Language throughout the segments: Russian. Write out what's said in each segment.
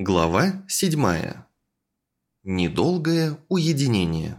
Глава 7. Недолгое уединение.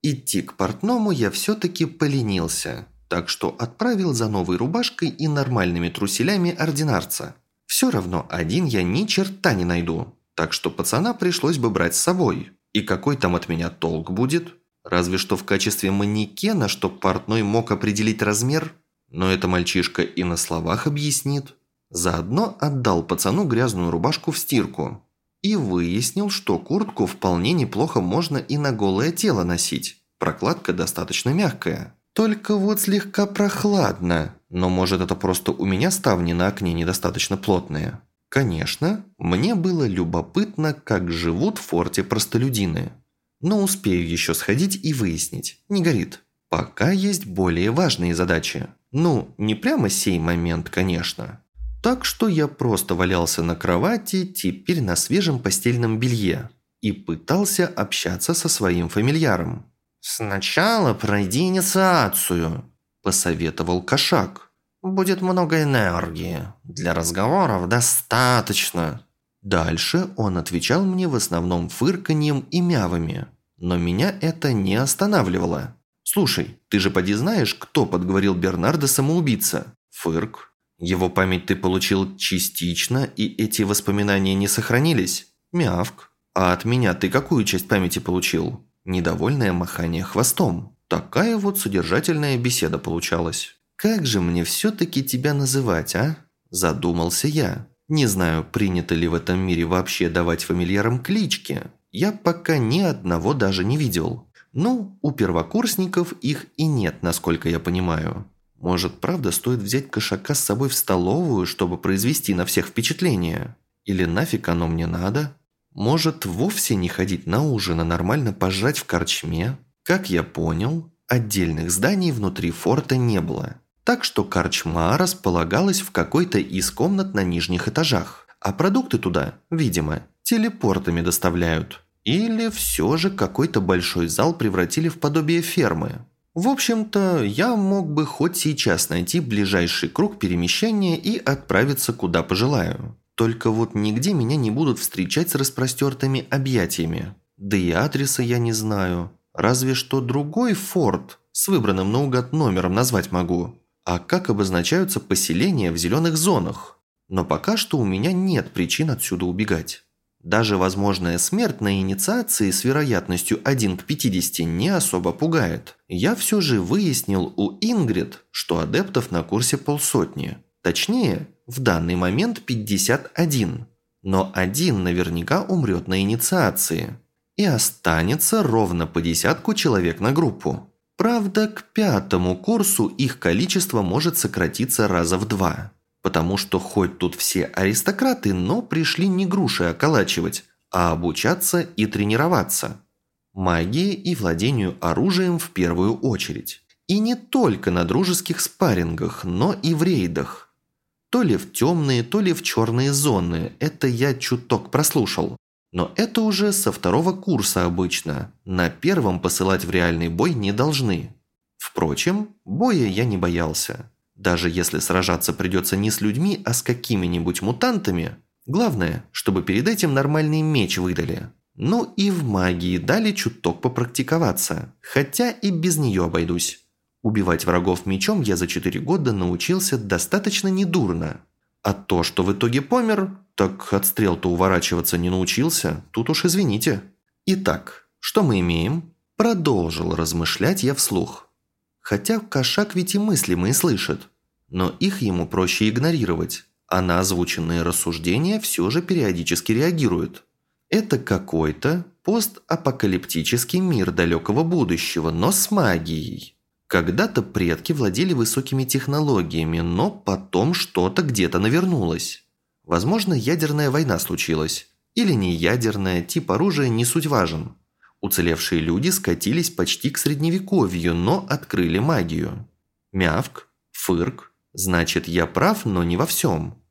Идти к портному я все-таки поленился, так что отправил за новой рубашкой и нормальными труселями ординарца. Все равно один я ни черта не найду, так что пацана пришлось бы брать с собой. И какой там от меня толк будет? Разве что в качестве манекена, чтоб портной мог определить размер, но это мальчишка и на словах объяснит. Заодно отдал пацану грязную рубашку в стирку. И выяснил, что куртку вполне неплохо можно и на голое тело носить. Прокладка достаточно мягкая. Только вот слегка прохладно. Но может это просто у меня ставни на окне недостаточно плотные. Конечно, мне было любопытно, как живут в форте простолюдины. Но успею еще сходить и выяснить. Не горит. Пока есть более важные задачи. Ну, не прямо сей момент, конечно. Так что я просто валялся на кровати, теперь на свежем постельном белье, и пытался общаться со своим фамильяром. «Сначала пройди инициацию», – посоветовал кошак. «Будет много энергии. Для разговоров достаточно». Дальше он отвечал мне в основном фырканьем и мявами. Но меня это не останавливало. «Слушай, ты же поди знаешь, кто подговорил Бернарда самоубийца?» Фырк. Его память ты получил частично, и эти воспоминания не сохранились? Мявк. А от меня ты какую часть памяти получил? Недовольное махание хвостом. Такая вот содержательная беседа получалась. Как же мне все-таки тебя называть, а? Задумался я. Не знаю, принято ли в этом мире вообще давать фамильярам клички. Я пока ни одного даже не видел. Ну, у первокурсников их и нет, насколько я понимаю. Может, правда стоит взять кошака с собой в столовую, чтобы произвести на всех впечатление? Или нафиг оно мне надо? Может, вовсе не ходить на ужин, а нормально пожрать в корчме? Как я понял, отдельных зданий внутри форта не было. Так что корчма располагалась в какой-то из комнат на нижних этажах. А продукты туда, видимо, телепортами доставляют. Или все же какой-то большой зал превратили в подобие фермы. В общем-то, я мог бы хоть сейчас найти ближайший круг перемещения и отправиться куда пожелаю. Только вот нигде меня не будут встречать с распростертыми объятиями. Да и адреса я не знаю. Разве что другой форт с выбранным наугад номером назвать могу. А как обозначаются поселения в зеленых зонах? Но пока что у меня нет причин отсюда убегать. Даже возможная смерть на инициации с вероятностью 1 к 50 не особо пугает. Я все же выяснил у Ингрид, что адептов на курсе полсотни. Точнее, в данный момент 51. Но один наверняка умрет на инициации. И останется ровно по десятку человек на группу. Правда, к пятому курсу их количество может сократиться раза в два. Потому что хоть тут все аристократы, но пришли не груши околачивать, а обучаться и тренироваться. Магии и владению оружием в первую очередь. И не только на дружеских спаррингах, но и в рейдах. То ли в темные, то ли в черные зоны, это я чуток прослушал. Но это уже со второго курса обычно. На первом посылать в реальный бой не должны. Впрочем, боя я не боялся. Даже если сражаться придется не с людьми, а с какими-нибудь мутантами, главное, чтобы перед этим нормальный меч выдали. Ну и в магии дали чуток попрактиковаться, хотя и без нее обойдусь. Убивать врагов мечом я за 4 года научился достаточно недурно. А то, что в итоге помер, так от стрел-то уворачиваться не научился, тут уж извините. Итак, что мы имеем? Продолжил размышлять я вслух. Хотя кошак ведь и мысли мои слышит. Но их ему проще игнорировать, а на озвученные рассуждения все же периодически реагирует. Это какой-то постапокалиптический мир далекого будущего, но с магией. Когда-то предки владели высокими технологиями, но потом что-то где-то навернулось. Возможно, ядерная война случилась. Или не ядерная, тип оружия не суть важен. Уцелевшие люди скатились почти к средневековью, но открыли магию. Мявк, фырк, значит я прав, но не во всем.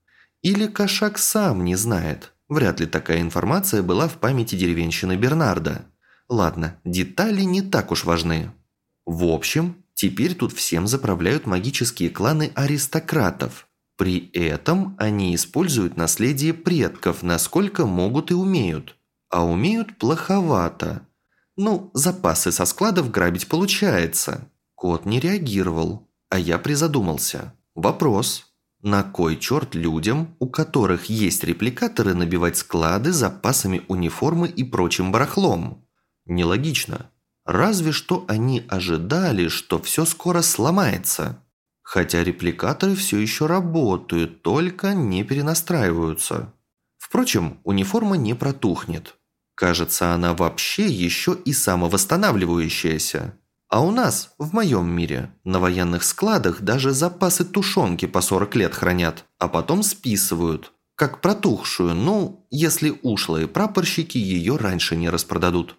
Или кошак сам не знает. Вряд ли такая информация была в памяти деревенщины Бернарда. Ладно, детали не так уж важны. В общем, теперь тут всем заправляют магические кланы аристократов. При этом они используют наследие предков, насколько могут и умеют. А умеют плоховато. Ну, запасы со складов грабить получается. Кот не реагировал, а я призадумался. Вопрос. На кой черт людям, у которых есть репликаторы, набивать склады запасами униформы и прочим барахлом? Нелогично. Разве что они ожидали, что все скоро сломается. Хотя репликаторы все еще работают, только не перенастраиваются. Впрочем, униформа не протухнет. Кажется, она вообще еще и самовосстанавливающаяся. А у нас, в моем мире, на военных складах даже запасы тушенки по 40 лет хранят, а потом списывают. Как протухшую, ну, если ушлые прапорщики ее раньше не распродадут.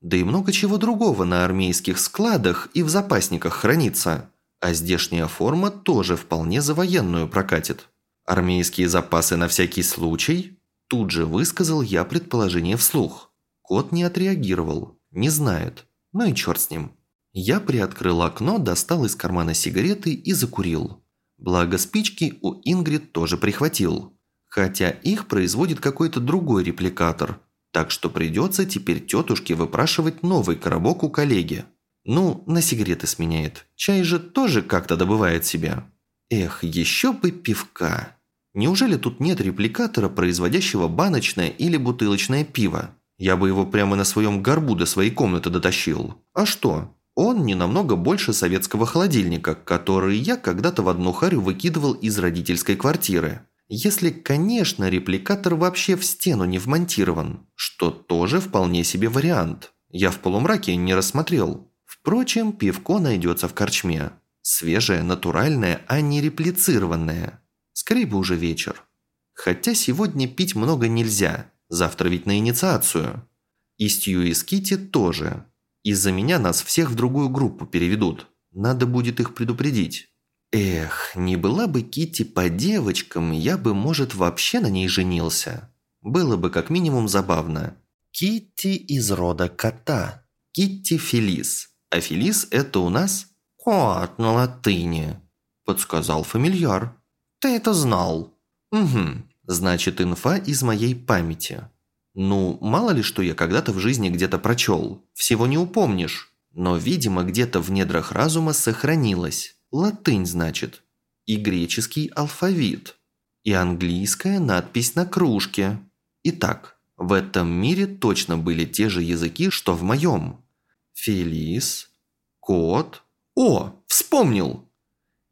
Да и много чего другого на армейских складах и в запасниках хранится. А здешняя форма тоже вполне за военную прокатит. Армейские запасы на всякий случай? Тут же высказал я предположение вслух. Кот не отреагировал, не знает. Ну и черт с ним. Я приоткрыл окно, достал из кармана сигареты и закурил. Благо спички у Ингрид тоже прихватил. Хотя их производит какой-то другой репликатор – так что придется теперь тетушке выпрашивать новый коробок у коллеги. Ну, на сигареты сменяет. Чай же тоже как-то добывает себя. Эх, еще бы пивка. Неужели тут нет репликатора, производящего баночное или бутылочное пиво? Я бы его прямо на своем горбу до своей комнаты дотащил. А что? Он не намного больше советского холодильника, который я когда-то в одну харю выкидывал из родительской квартиры. Если, конечно, репликатор вообще в стену не вмонтирован, что тоже вполне себе вариант. Я в полумраке не рассмотрел. Впрочем, пивко найдется в корчме. Свежее, натуральное, а не реплицированное. Скорее бы уже вечер. Хотя сегодня пить много нельзя, завтра ведь на инициацию. И Стью и Скити тоже. Из-за меня нас всех в другую группу переведут. Надо будет их предупредить. Эх, не была бы Кити по девочкам, я бы, может, вообще на ней женился. Было бы как минимум забавно. Кити из рода кота. Китти Фелис. А Фелис это у нас кот на латыни, подсказал фамильяр. Ты это знал? Угу. Значит, инфа из моей памяти. Ну, мало ли, что я когда-то в жизни где-то прочел. Всего не упомнишь. Но, видимо, где-то в недрах разума сохранилось. Латынь, значит. И греческий алфавит. И английская надпись на кружке. Итак, в этом мире точно были те же языки, что в моем. Фелис, кот. О, вспомнил!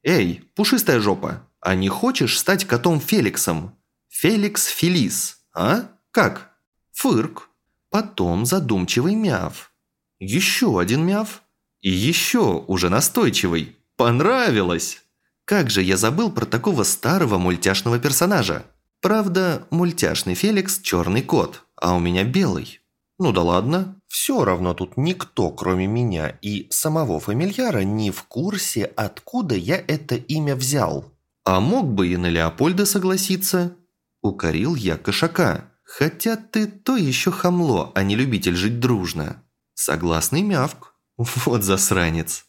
Эй, пушистая жопа, а не хочешь стать котом Феликсом? Феликс Фелис, а? Как? Фырк. Потом задумчивый мяв. Еще один мяв. И еще уже настойчивый. Понравилось! Как же я забыл про такого старого мультяшного персонажа. Правда, мультяшный Феликс – черный кот, а у меня белый. Ну да ладно, все равно тут никто, кроме меня и самого фамильяра, не в курсе, откуда я это имя взял. А мог бы и на Леопольда согласиться. Укорил я кошака. Хотя ты то еще хамло, а не любитель жить дружно. Согласный мявк. Вот засранец.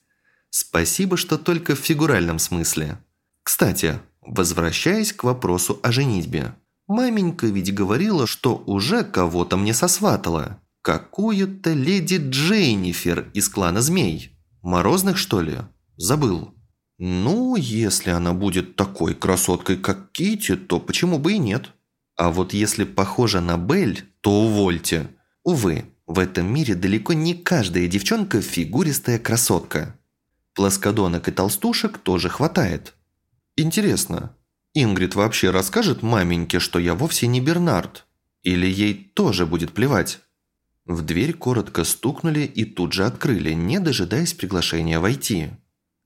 Спасибо, что только в фигуральном смысле. Кстати, возвращаясь к вопросу о женитьбе. Маменька ведь говорила, что уже кого-то мне сосватала. Какую-то леди Дженнифер из клана змей. Морозных, что ли? Забыл. Ну, если она будет такой красоткой, как Кити, то почему бы и нет? А вот если похожа на Бель, то увольте. Увы, в этом мире далеко не каждая девчонка фигуристая красотка. Плоскодонок и толстушек тоже хватает. Интересно, Ингрид вообще расскажет маменьке, что я вовсе не Бернард? Или ей тоже будет плевать? В дверь коротко стукнули и тут же открыли, не дожидаясь приглашения войти.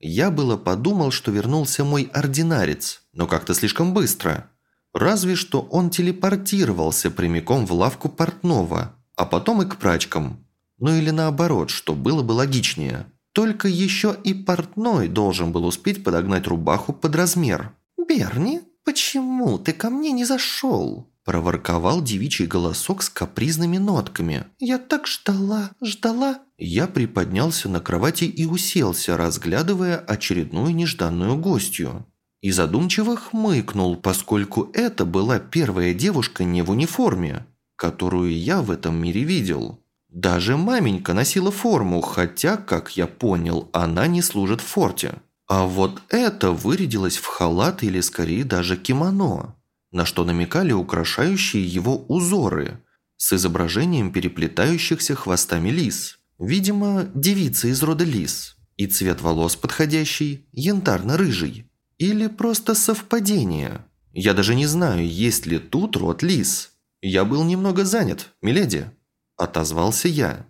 Я было подумал, что вернулся мой ординарец, но как-то слишком быстро. Разве что он телепортировался прямиком в лавку портного, а потом и к прачкам. Ну или наоборот, что было бы логичнее. Только еще и портной должен был успеть подогнать рубаху под размер. «Берни, почему ты ко мне не зашел?» Проворковал девичий голосок с капризными нотками. «Я так ждала, ждала». Я приподнялся на кровати и уселся, разглядывая очередную нежданную гостью. и задумчиво хмыкнул, поскольку это была первая девушка не в униформе, которую я в этом мире видел. Даже маменька носила форму, хотя, как я понял, она не служит в форте. А вот это вырядилось в халат или скорее даже кимоно, на что намекали украшающие его узоры с изображением переплетающихся хвостами лис. Видимо, девица из рода лис. И цвет волос подходящий, янтарно-рыжий. Или просто совпадение. Я даже не знаю, есть ли тут род лис. Я был немного занят, миледи. Отозвался я.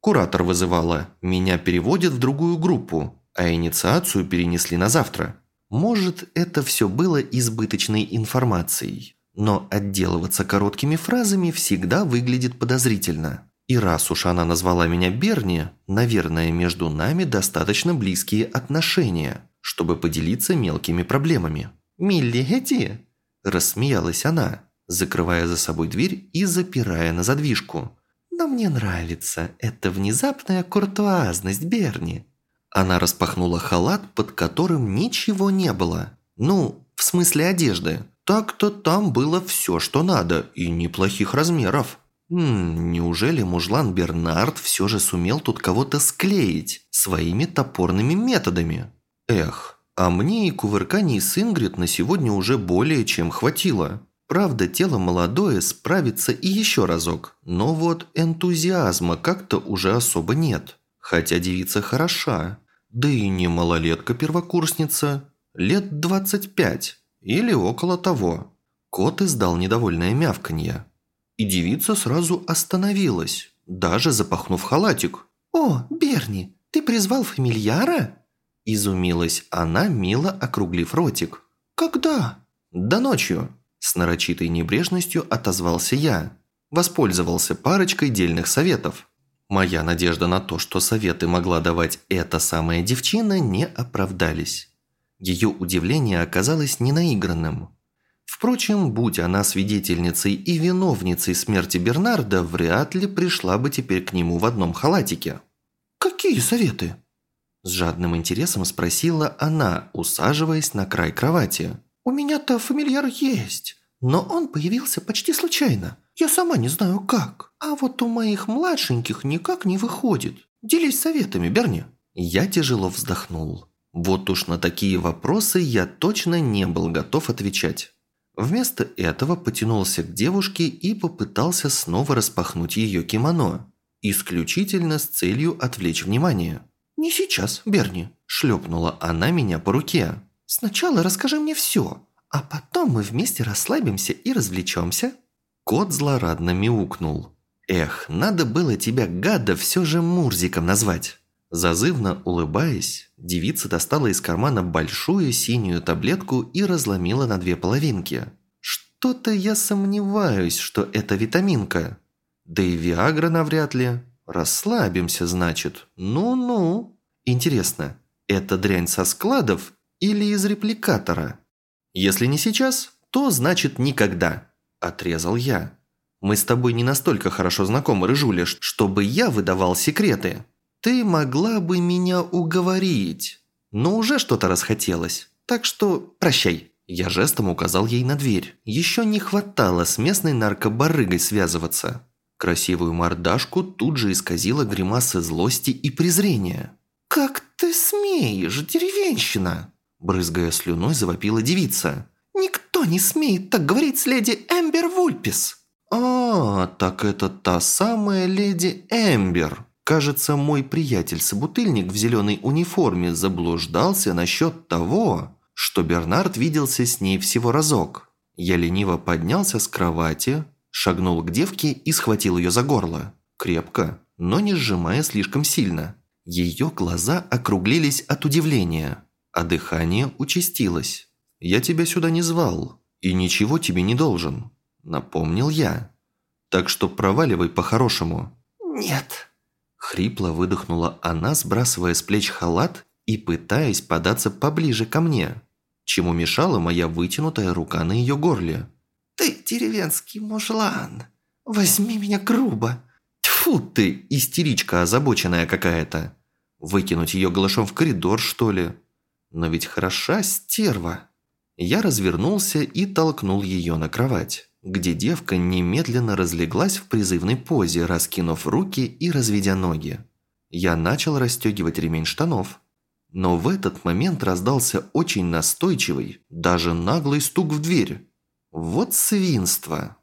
Куратор вызывала. Меня переводят в другую группу а инициацию перенесли на завтра. Может, это все было избыточной информацией, но отделываться короткими фразами всегда выглядит подозрительно. И раз уж она назвала меня Берни, наверное, между нами достаточно близкие отношения, чтобы поделиться мелкими проблемами. «Милли Эти?» – рассмеялась она, закрывая за собой дверь и запирая на задвижку. «Но мне нравится эта внезапная куртуазность Берни. Она распахнула халат, под которым ничего не было. Ну, в смысле одежды. Так-то там было все, что надо, и неплохих размеров. М неужели мужлан Бернард все же сумел тут кого-то склеить своими топорными методами? Эх, а мне и кувырканий с Ингрид на сегодня уже более чем хватило. Правда, тело молодое справится и еще разок, но вот энтузиазма как-то уже особо нет. Хотя девица хороша, да и не малолетка-первокурсница, лет 25 или около того. Кот издал недовольное мявканье. И девица сразу остановилась, даже запахнув халатик. «О, Берни, ты призвал фамильяра?» Изумилась она, мило округлив ротик. «Когда?» «Да ночью», – с нарочитой небрежностью отозвался я. Воспользовался парочкой дельных советов. Моя надежда на то, что советы могла давать эта самая девчина, не оправдались. Ее удивление оказалось ненаигранным. Впрочем, будь она свидетельницей и виновницей смерти Бернарда, вряд ли пришла бы теперь к нему в одном халатике. «Какие советы?» С жадным интересом спросила она, усаживаясь на край кровати. «У меня-то фамильяр есть, но он появился почти случайно. Я сама не знаю как. А вот у моих младшеньких никак не выходит. Делись советами, Берни». Я тяжело вздохнул. Вот уж на такие вопросы я точно не был готов отвечать. Вместо этого потянулся к девушке и попытался снова распахнуть ее кимоно. Исключительно с целью отвлечь внимание. «Не сейчас, Берни», – шлепнула она меня по руке. «Сначала расскажи мне все, а потом мы вместе расслабимся и развлечемся». Кот злорадно мяукнул. «Эх, надо было тебя, гада, все же Мурзиком назвать!» Зазывно улыбаясь, девица достала из кармана большую синюю таблетку и разломила на две половинки. «Что-то я сомневаюсь, что это витаминка. Да и Виагра навряд ли. Расслабимся, значит. Ну-ну. Интересно, это дрянь со складов или из репликатора? Если не сейчас, то значит никогда». Отрезал я. «Мы с тобой не настолько хорошо знакомы, Рыжуля, чтобы я выдавал секреты. Ты могла бы меня уговорить, но уже что-то расхотелось. Так что прощай». Я жестом указал ей на дверь. Еще не хватало с местной наркобарыгой связываться. Красивую мордашку тут же исказила гримаса злости и презрения. «Как ты смеешь, деревенщина!» Брызгая слюной, завопила девица. «Никто не смеет так говорить с леди Эмбер Вульпис!» «А, так это та самая леди Эмбер!» Кажется, мой приятель-собутыльник в зеленой униформе заблуждался насчет того, что Бернард виделся с ней всего разок. Я лениво поднялся с кровати, шагнул к девке и схватил ее за горло. Крепко, но не сжимая слишком сильно. Ее глаза округлились от удивления, а дыхание участилось. «Я тебя сюда не звал и ничего тебе не должен», – напомнил я. «Так что проваливай по-хорошему». «Нет», – хрипло выдохнула она, сбрасывая с плеч халат и пытаясь податься поближе ко мне, чему мешала моя вытянутая рука на ее горле. «Ты деревенский мужлан, возьми меня грубо». Тьфу ты, истеричка озабоченная какая-то. Выкинуть ее голышом в коридор, что ли? Но ведь хороша стерва. Я развернулся и толкнул ее на кровать, где девка немедленно разлеглась в призывной позе, раскинув руки и разведя ноги. Я начал расстегивать ремень штанов. Но в этот момент раздался очень настойчивый, даже наглый стук в дверь. Вот свинство.